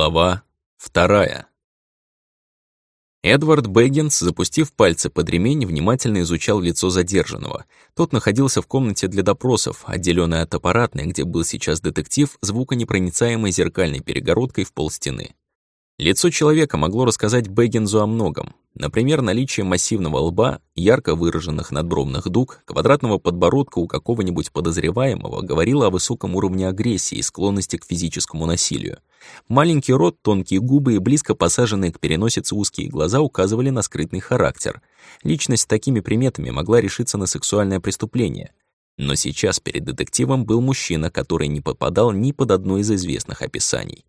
Глава вторая. Эдвард Бэггинс, запустив пальцы под ремень, внимательно изучал лицо задержанного. Тот находился в комнате для допросов, отделённой от аппаратной, где был сейчас детектив, звуконепроницаемой зеркальной перегородкой в полстены. Лицо человека могло рассказать Бэггинзу о многом. Например, наличие массивного лба, ярко выраженных надбровных дуг, квадратного подбородка у какого-нибудь подозреваемого говорило о высоком уровне агрессии и склонности к физическому насилию. Маленький рот, тонкие губы и близко посаженные к переносице узкие глаза указывали на скрытный характер. Личность с такими приметами могла решиться на сексуальное преступление. Но сейчас перед детективом был мужчина, который не попадал ни под одно из известных описаний.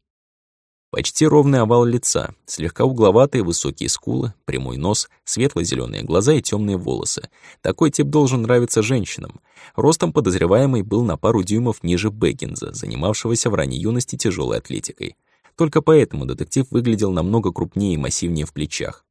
Почти ровный овал лица, слегка угловатые высокие скулы, прямой нос, светло зеленые глаза и темные волосы. Такой тип должен нравиться женщинам. Ростом подозреваемый был на пару дюймов ниже Бэггинза, занимавшегося в ранней юности тяжелой атлетикой. Только поэтому детектив выглядел намного крупнее и массивнее в плечах.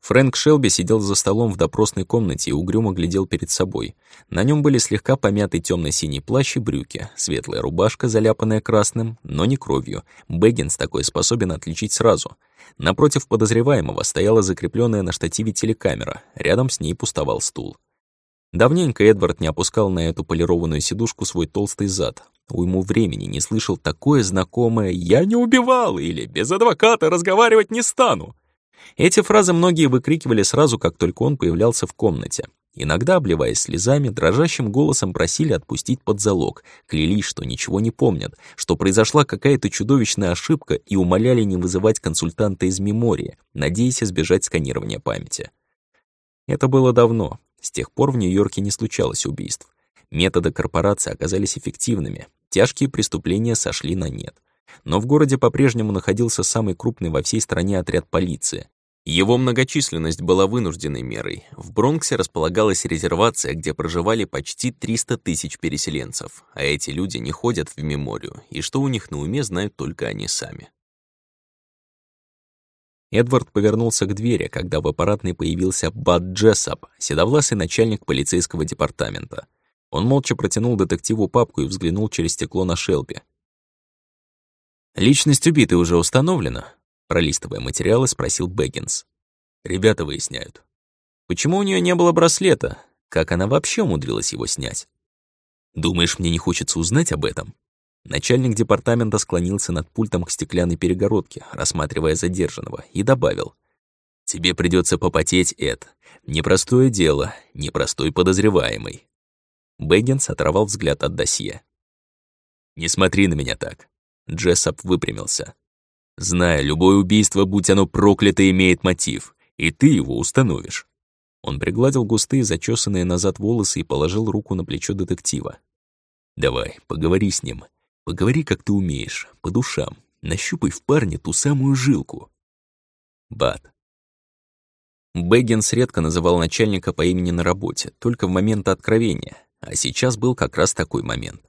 Фрэнк Шелби сидел за столом в допросной комнате и угрюмо глядел перед собой. На нем были слегка помятый темно синий плащ и брюки, светлая рубашка, заляпанная красным, но не кровью. Бэггинс такой способен отличить сразу. Напротив подозреваемого стояла закрепленная на штативе телекамера, рядом с ней пустовал стул. Давненько Эдвард не опускал на эту полированную сидушку свой толстый зад. Уйму времени не слышал такое знакомое «Я не убивал» или «Без адвоката разговаривать не стану». Эти фразы многие выкрикивали сразу, как только он появлялся в комнате. Иногда, обливаясь слезами, дрожащим голосом просили отпустить под залог, клялись, что ничего не помнят, что произошла какая-то чудовищная ошибка и умоляли не вызывать консультанта из мемории, надеясь избежать сканирования памяти. Это было давно. С тех пор в Нью-Йорке не случалось убийств. Методы корпорации оказались эффективными, тяжкие преступления сошли на нет. Но в городе по-прежнему находился самый крупный во всей стране отряд полиции, его многочисленность была вынужденной мерой. В Бронксе располагалась резервация, где проживали почти 300 тысяч переселенцев, а эти люди не ходят в меморию, и что у них на уме знают только они сами. Эдвард повернулся к двери, когда в аппаратной появился Бад Джессап, седовласый начальник полицейского департамента. Он молча протянул детективу папку и взглянул через стекло на Шелби. «Личность убитой уже установлена?» Пролистывая материалы, спросил Бэггинс. Ребята выясняют. Почему у нее не было браслета? Как она вообще умудрилась его снять? Думаешь, мне не хочется узнать об этом? Начальник департамента склонился над пультом к стеклянной перегородке, рассматривая задержанного, и добавил. «Тебе придется попотеть, Эд. Непростое дело, непростой подозреваемый». Бэггинс оторвал взгляд от досье. «Не смотри на меня так». Джессоп выпрямился. Зная, любое убийство, будь оно проклято, имеет мотив, и ты его установишь. Он пригладил густые, зачесанные назад волосы и положил руку на плечо детектива. «Давай, поговори с ним. Поговори, как ты умеешь, по душам. Нащупай в парне ту самую жилку». Бат. Бэггинс редко называл начальника по имени на работе, только в момент откровения, а сейчас был как раз такой момент.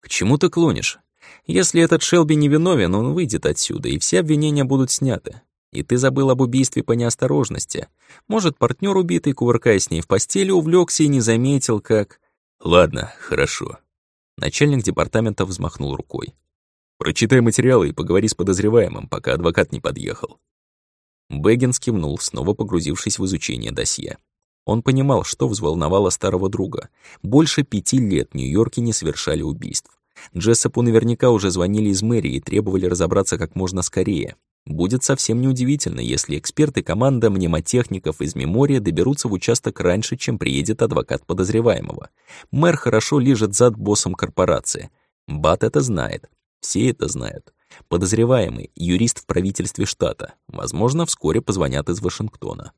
«К чему ты клонишь?» Если этот Шелби невиновен, он выйдет отсюда, и все обвинения будут сняты. И ты забыл об убийстве по неосторожности. Может, партнер убитый, кувыркаясь с ней в постели, увлекся и не заметил, как... Ладно, хорошо. Начальник департамента взмахнул рукой. Прочитай материалы и поговори с подозреваемым, пока адвокат не подъехал. Бэггинс кивнул, снова погрузившись в изучение досье. Он понимал, что взволновало старого друга. Больше пяти лет в Нью-Йорке не совершали убийств. Джессопу наверняка уже звонили из мэрии и требовали разобраться как можно скорее. Будет совсем неудивительно, если эксперты команда мнемотехников из Мемория доберутся в участок раньше, чем приедет адвокат подозреваемого. Мэр хорошо лежит зад боссом корпорации. Бат это знает. Все это знают. Подозреваемый — юрист в правительстве штата. Возможно, вскоре позвонят из Вашингтона.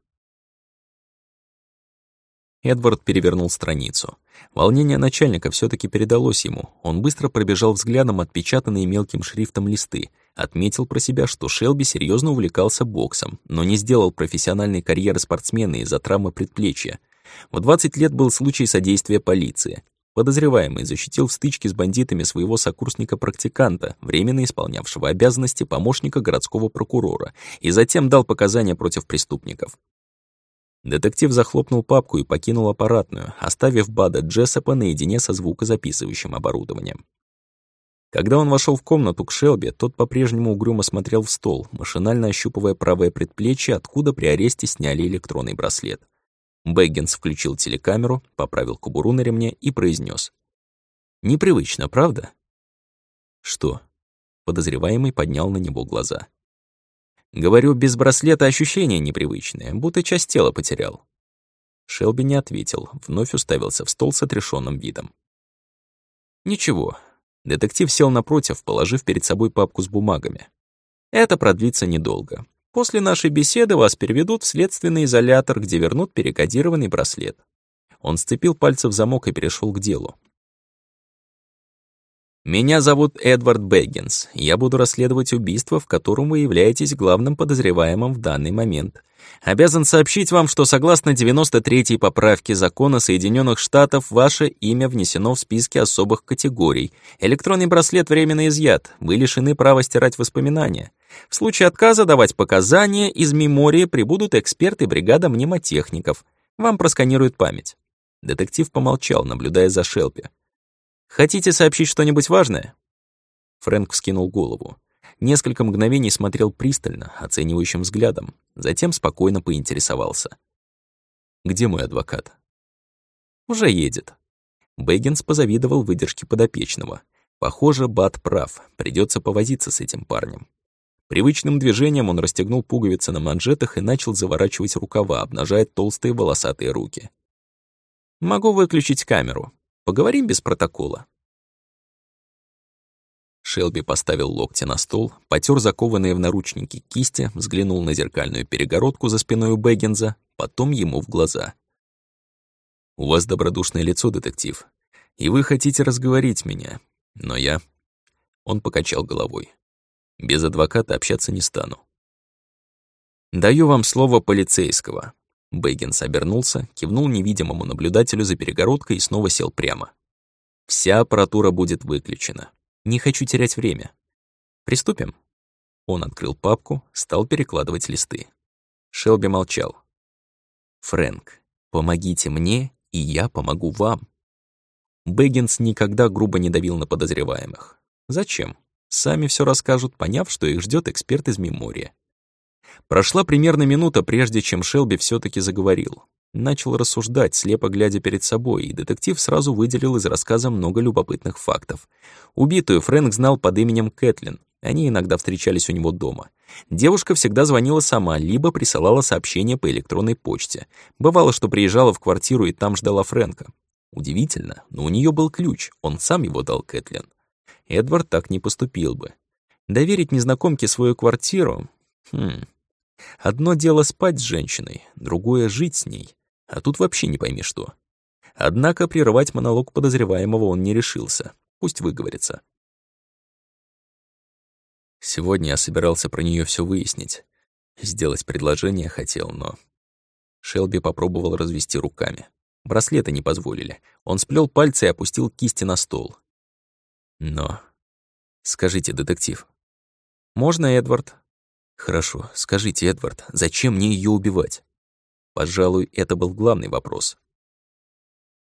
Эдвард перевернул страницу. Волнение начальника все таки передалось ему. Он быстро пробежал взглядом отпечатанные мелким шрифтом листы, отметил про себя, что Шелби серьезно увлекался боксом, но не сделал профессиональной карьеры спортсмена из-за травмы предплечья. В 20 лет был случай содействия полиции. Подозреваемый защитил в стычке с бандитами своего сокурсника-практиканта, временно исполнявшего обязанности помощника городского прокурора, и затем дал показания против преступников. Детектив захлопнул папку и покинул аппаратную, оставив Бада Джессопа наедине со звукозаписывающим оборудованием. Когда он вошел в комнату к Шелби, тот по-прежнему угрюмо смотрел в стол, машинально ощупывая правое предплечье, откуда при аресте сняли электронный браслет. Бэггинс включил телекамеру, поправил кобуру на ремне и произнес: «Непривычно, правда?» «Что?» Подозреваемый поднял на него глаза. «Говорю, без браслета ощущение непривычное, будто часть тела потерял». Шелби не ответил, вновь уставился в стол с отрешенным видом. «Ничего, Детектив сел напротив, положив перед собой папку с бумагами. Это продлится недолго. После нашей беседы вас переведут в следственный изолятор, где вернут перекодированный браслет. Он сцепил пальцы в замок и перешел к делу. «Меня зовут Эдвард Бэггинс. Я буду расследовать убийство, в котором вы являетесь главным подозреваемым в данный момент. Обязан сообщить вам, что согласно 93-й поправке Закона Соединенных Штатов ваше имя внесено в списки особых категорий. Электронный браслет временно изъят, вы лишены права стирать воспоминания. В случае отказа давать показания из мемории прибудут эксперты бригада мнемотехников. Вам просканируют память. Детектив помолчал, наблюдая за Шелпи. «Хотите сообщить что-нибудь важное?» Фрэнк вскинул голову. Несколько мгновений смотрел пристально, оценивающим взглядом, затем спокойно поинтересовался. «Где мой адвокат?» «Уже едет». Бэггинс позавидовал выдержке подопечного. Похоже, Бат прав, придется повозиться с этим парнем. Привычным движением он расстегнул пуговицы на манжетах и начал заворачивать рукава, обнажая толстые волосатые руки. «Могу выключить камеру. Поговорим без протокола». Шелби поставил локти на стол, потер закованные в наручники кисти, взглянул на зеркальную перегородку за спиной у Бэггинза, потом ему в глаза. «У вас добродушное лицо, детектив, и вы хотите разговорить меня, но я...» Он покачал головой. «Без адвоката общаться не стану». «Даю вам слово полицейского». Бэггинс обернулся, кивнул невидимому наблюдателю за перегородкой и снова сел прямо. «Вся аппаратура будет выключена. Не хочу терять время. Приступим?» Он открыл папку, стал перекладывать листы. Шелби молчал. «Фрэнк, помогите мне, и я помогу вам». Бэггинс никогда грубо не давил на подозреваемых. Зачем? Сами все расскажут, поняв, что их ждет эксперт из мемория. Прошла примерно минута, прежде чем Шелби все таки заговорил. Начал рассуждать, слепо глядя перед собой, и детектив сразу выделил из рассказа много любопытных фактов. Убитую Фрэнк знал под именем Кэтлин. Они иногда встречались у него дома. Девушка всегда звонила сама, либо присылала сообщения по электронной почте. Бывало, что приезжала в квартиру и там ждала Фрэнка. Удивительно, но у нее был ключ, он сам его дал Кэтлин. Эдвард так не поступил бы. Доверить незнакомке свою квартиру? Хм. Одно дело спать с женщиной, другое — жить с ней. А тут вообще не пойми что. Однако прерывать монолог подозреваемого он не решился. Пусть выговорится. Сегодня я собирался про нее все выяснить. Сделать предложение хотел, но... Шелби попробовал развести руками. Браслеты не позволили. Он сплел пальцы и опустил кисти на стол. Но... Скажите, детектив. Можно, Эдвард? Хорошо, скажите, Эдвард, зачем мне ее убивать? Пожалуй, это был главный вопрос.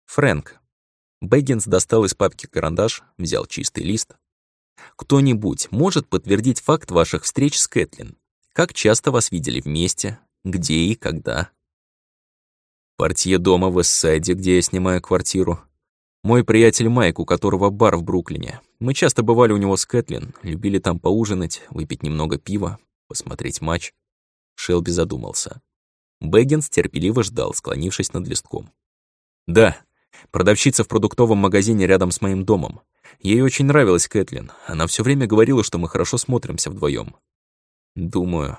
Фрэнк. Бэггинс достал из папки карандаш, взял чистый лист. Кто-нибудь может подтвердить факт ваших встреч с Кэтлин? Как часто вас видели вместе? Где и когда? Портье дома в Эссайде, где я снимаю квартиру. Мой приятель Майк, у которого бар в Бруклине. Мы часто бывали у него с Кэтлин, любили там поужинать, выпить немного пива, посмотреть матч. Шелби задумался. Бэггинс терпеливо ждал, склонившись над листком. «Да, продавщица в продуктовом магазине рядом с моим домом. Ей очень нравилась Кэтлин. Она все время говорила, что мы хорошо смотримся вдвоем. Думаю...»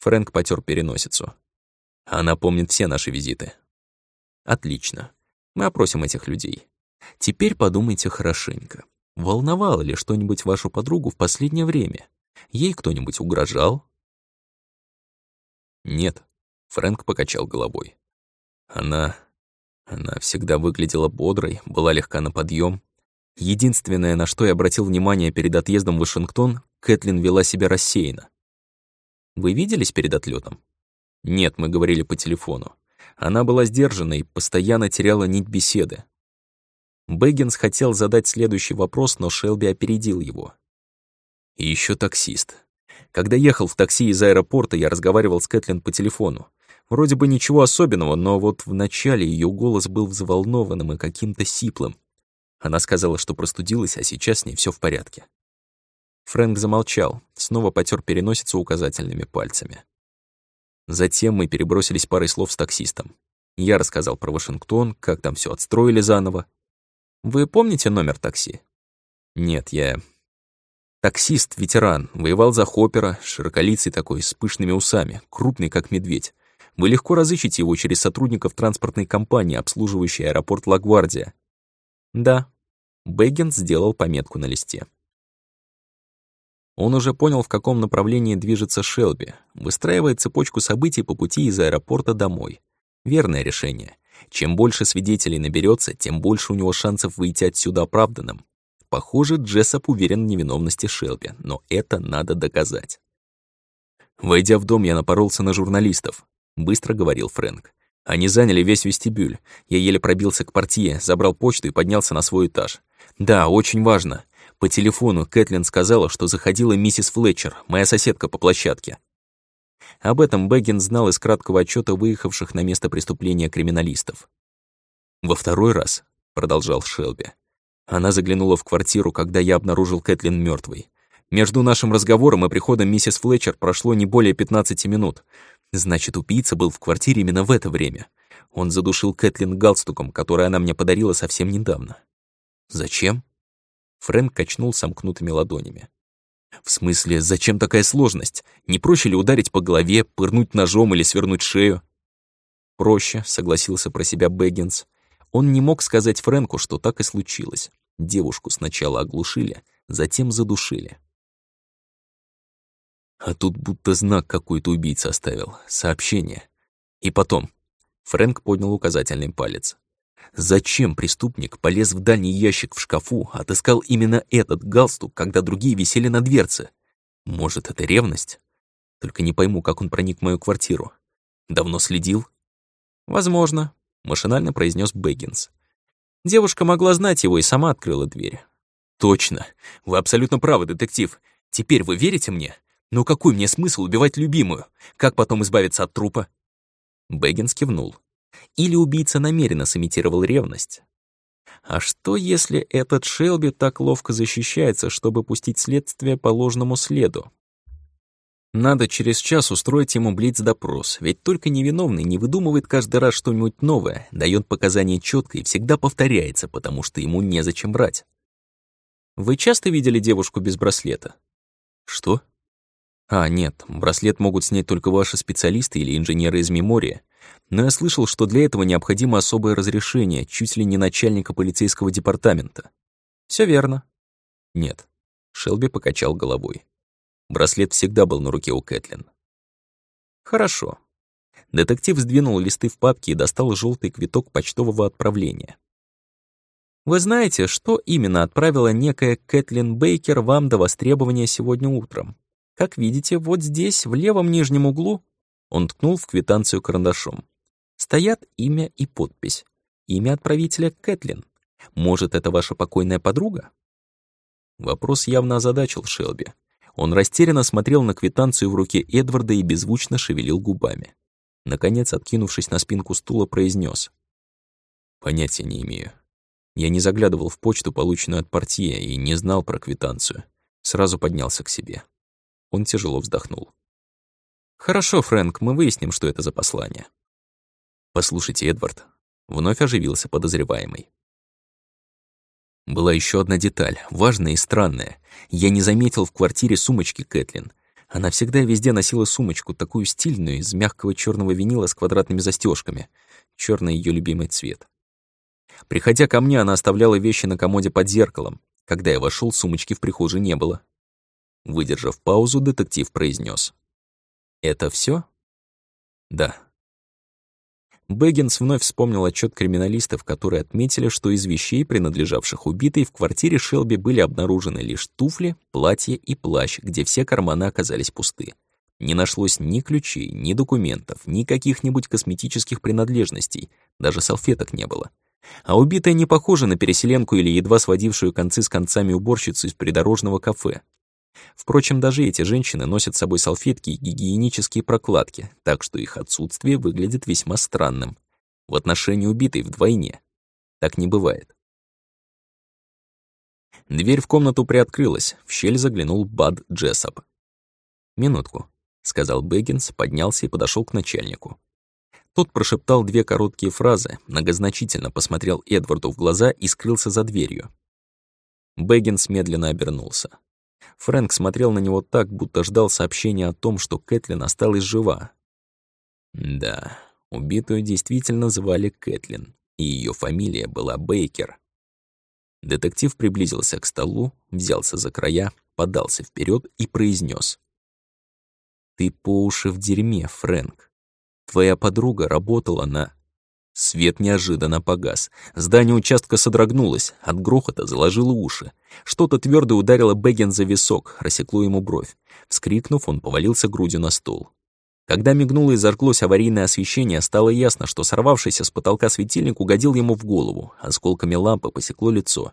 Фрэнк потер переносицу. «Она помнит все наши визиты». «Отлично. Мы опросим этих людей. Теперь подумайте хорошенько. Волновало ли что-нибудь вашу подругу в последнее время? Ей кто-нибудь угрожал?» «Нет», Фрэнк покачал головой. Она... Она всегда выглядела бодрой, была легка на подъем. Единственное, на что я обратил внимание перед отъездом в Вашингтон, Кэтлин вела себя рассеянно. «Вы виделись перед отлетом? «Нет, мы говорили по телефону. Она была сдержанной, постоянно теряла нить беседы. Бэггинс хотел задать следующий вопрос, но Шелби опередил его. И еще таксист. Когда ехал в такси из аэропорта, я разговаривал с Кэтлин по телефону. Вроде бы ничего особенного, но вот вначале ее голос был взволнованным и каким-то сиплым. Она сказала, что простудилась, а сейчас с ней все в порядке. Фрэнк замолчал, снова потер переносицу указательными пальцами. Затем мы перебросились парой слов с таксистом. Я рассказал про Вашингтон, как там все отстроили заново. Вы помните номер такси? Нет, я... Таксист, ветеран, воевал за Хоппера, широколицый такой, с пышными усами, крупный, как медведь. Вы легко разыщете его через сотрудников транспортной компании, обслуживающей аэропорт Лагвардия. Да. Бэггин сделал пометку на листе. Он уже понял, в каком направлении движется Шелби, выстраивает цепочку событий по пути из аэропорта домой. Верное решение. Чем больше свидетелей наберется, тем больше у него шансов выйти отсюда оправданным. Похоже, Джессоп уверен в невиновности Шелби, но это надо доказать. Войдя в дом, я напоролся на журналистов. Быстро говорил Фрэнк. Они заняли весь вестибюль. Я еле пробился к портье, забрал почту и поднялся на свой этаж. Да, очень важно. По телефону Кэтлин сказала, что заходила миссис Флетчер, моя соседка по площадке. Об этом Бэггин знал из краткого отчета выехавших на место преступления криминалистов. «Во второй раз», — продолжал Шелби, она заглянула в квартиру, когда я обнаружил Кэтлин мертвой. Между нашим разговором и приходом миссис Флетчер прошло не более 15 минут. Значит, убийца был в квартире именно в это время. Он задушил Кэтлин галстуком, который она мне подарила совсем недавно. Зачем? Фрэнк качнул сомкнутыми ладонями. «В смысле, зачем такая сложность? Не проще ли ударить по голове, пырнуть ножом или свернуть шею?» «Проще», — согласился про себя Бэггинс. Он не мог сказать Фрэнку, что так и случилось. Девушку сначала оглушили, затем задушили. А тут будто знак какой-то убийца оставил, сообщение. И потом. Фрэнк поднял указательный палец. Зачем преступник полез в дальний ящик в шкафу, отыскал именно этот галстук, когда другие висели на дверце? Может, это ревность? Только не пойму, как он проник в мою квартиру. Давно следил? Возможно, машинально произнес Бэггинс. Девушка могла знать его и сама открыла дверь. Точно. Вы абсолютно правы, детектив. Теперь вы верите мне? Но какой мне смысл убивать любимую? Как потом избавиться от трупа? Бэггинс кивнул. Или убийца намеренно сымитировал ревность? А что, если этот Шелби так ловко защищается, чтобы пустить следствие по ложному следу? Надо через час устроить ему блиц-допрос, ведь только невиновный не выдумывает каждый раз что-нибудь новое, дает показания четко и всегда повторяется, потому что ему незачем брать. Вы часто видели девушку без браслета? Что? А, нет, браслет могут снять только ваши специалисты или инженеры из мемория. Но я слышал, что для этого необходимо особое разрешение, чуть ли не начальника полицейского департамента. Все верно. Нет. Шелби покачал головой. Браслет всегда был на руке у Кэтлин. Хорошо. Детектив сдвинул листы в папке и достал желтый квиток почтового отправления. Вы знаете, что именно отправила некая Кэтлин Бейкер вам до востребования сегодня утром? Как видите, вот здесь, в левом нижнем углу, он ткнул в квитанцию карандашом. Стоят имя и подпись. Имя отправителя Кэтлин. Может, это ваша покойная подруга? Вопрос явно озадачил Шелби. Он растерянно смотрел на квитанцию в руке Эдварда и беззвучно шевелил губами. Наконец, откинувшись на спинку стула, произнес: «Понятия не имею. Я не заглядывал в почту, полученную от портье, и не знал про квитанцию. Сразу поднялся к себе». Он тяжело вздохнул. «Хорошо, Фрэнк, мы выясним, что это за послание». «Послушайте, Эдвард», — вновь оживился подозреваемый. Была еще одна деталь, важная и странная. Я не заметил в квартире сумочки Кэтлин. Она всегда везде носила сумочку, такую стильную, из мягкого черного винила с квадратными застежками. Черный ее любимый цвет. Приходя ко мне, она оставляла вещи на комоде под зеркалом. Когда я вошел, сумочки в прихожей не было. Выдержав паузу, детектив произнес: «Это все? «Да». Бэггинс вновь вспомнил отчет криминалистов, которые отметили, что из вещей, принадлежавших убитой, в квартире Шелби были обнаружены лишь туфли, платье и плащ, где все карманы оказались пусты. Не нашлось ни ключей, ни документов, ни каких-нибудь косметических принадлежностей, даже салфеток не было. А убитая не похожа на переселенку или едва сводившую концы с концами уборщицу из придорожного кафе. Впрочем, даже эти женщины носят с собой салфетки и гигиенические прокладки, так что их отсутствие выглядит весьма странным. В отношении убитой вдвойне. Так не бывает. Дверь в комнату приоткрылась, в щель заглянул Бад Джессоп. «Минутку», — сказал Бэггинс, поднялся и подошел к начальнику. Тот прошептал две короткие фразы, многозначительно посмотрел Эдварду в глаза и скрылся за дверью. Бэггинс медленно обернулся. Фрэнк смотрел на него так, будто ждал сообщения о том, что Кэтлин осталась жива. Да, убитую действительно звали Кэтлин, и ее фамилия была Бейкер. Детектив приблизился к столу, взялся за края, подался вперед и произнес: «Ты по уши в дерьме, Фрэнк. Твоя подруга работала на...» Свет неожиданно погас. Здание участка содрогнулось, от грохота заложило уши. Что-то твердо ударило Бэгген за висок, рассекло ему бровь. Вскрикнув, он повалился грудью на стол. Когда мигнуло и зажглось аварийное освещение, стало ясно, что сорвавшийся с потолка светильник угодил ему в голову, осколками лампы посекло лицо.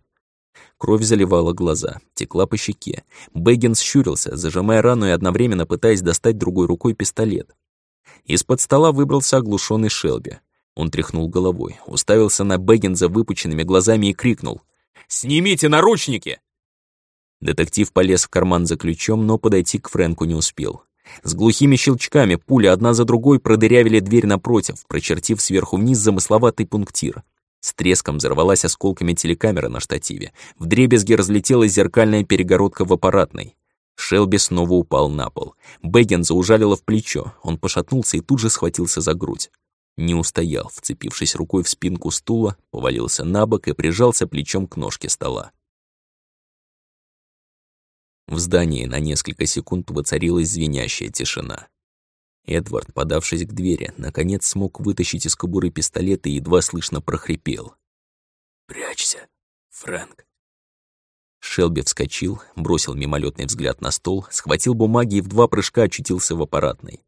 Кровь заливала глаза, текла по щеке. Бэггинс щурился, зажимая рану и одновременно пытаясь достать другой рукой пистолет. Из-под стола выбрался оглушенный Шелби. Он тряхнул головой, уставился на Бэггинза выпученными глазами и крикнул. «Снимите наручники!» Детектив полез в карман за ключом, но подойти к Фрэнку не успел. С глухими щелчками пули одна за другой продырявили дверь напротив, прочертив сверху вниз замысловатый пунктир. С треском взорвалась осколками телекамера на штативе. В дребезге разлетелась зеркальная перегородка в аппаратной. Шелби снова упал на пол. Бэггинза ужалило в плечо. Он пошатнулся и тут же схватился за грудь. Не устоял, вцепившись рукой в спинку стула, повалился на бок и прижался плечом к ножке стола. В здании на несколько секунд воцарилась звенящая тишина. Эдвард, подавшись к двери, наконец смог вытащить из кобуры пистолет и едва слышно прохрипел. «Прячься, Фрэнк». Шелби вскочил, бросил мимолетный взгляд на стол, схватил бумаги и в два прыжка очутился в аппаратной.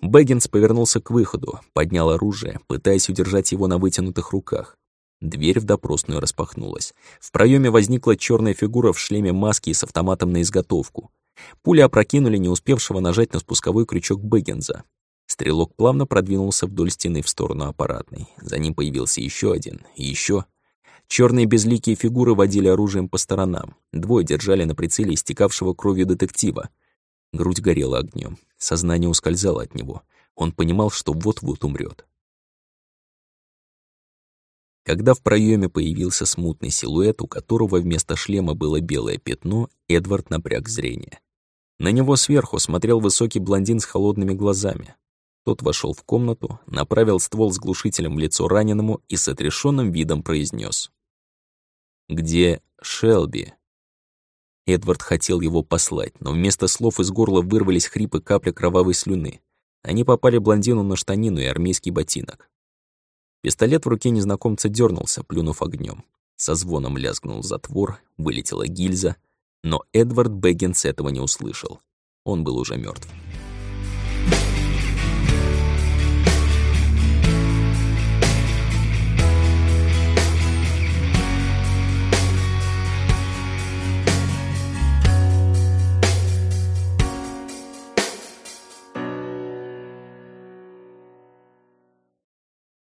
Бэггинс повернулся к выходу, поднял оружие, пытаясь удержать его на вытянутых руках. Дверь в допросную распахнулась. В проеме возникла черная фигура в шлеме маски и с автоматом на изготовку. Пули опрокинули не успевшего нажать на спусковой крючок Бэггинза. Стрелок плавно продвинулся вдоль стены в сторону аппаратной. За ним появился еще один, и еще. Черные безликие фигуры водили оружием по сторонам. Двое держали на прицеле истекавшего кровью детектива. Грудь горела огнем, сознание ускользало от него. Он понимал, что вот-вот умрет. Когда в проеме появился смутный силуэт, у которого вместо шлема было белое пятно, Эдвард напряг зрение. На него сверху смотрел высокий блондин с холодными глазами. Тот вошел в комнату, направил ствол с глушителем в лицо раненому и с отрешенным видом произнес: «Где Шелби?» Эдвард хотел его послать, но вместо слов из горла вырвались хрипы капли кровавой слюны. Они попали блондину на штанину и армейский ботинок. Пистолет в руке незнакомца дернулся, плюнув огнем. Со звоном лязгнул затвор, вылетела гильза, но Эдвард Бэггинс этого не услышал. Он был уже мертв.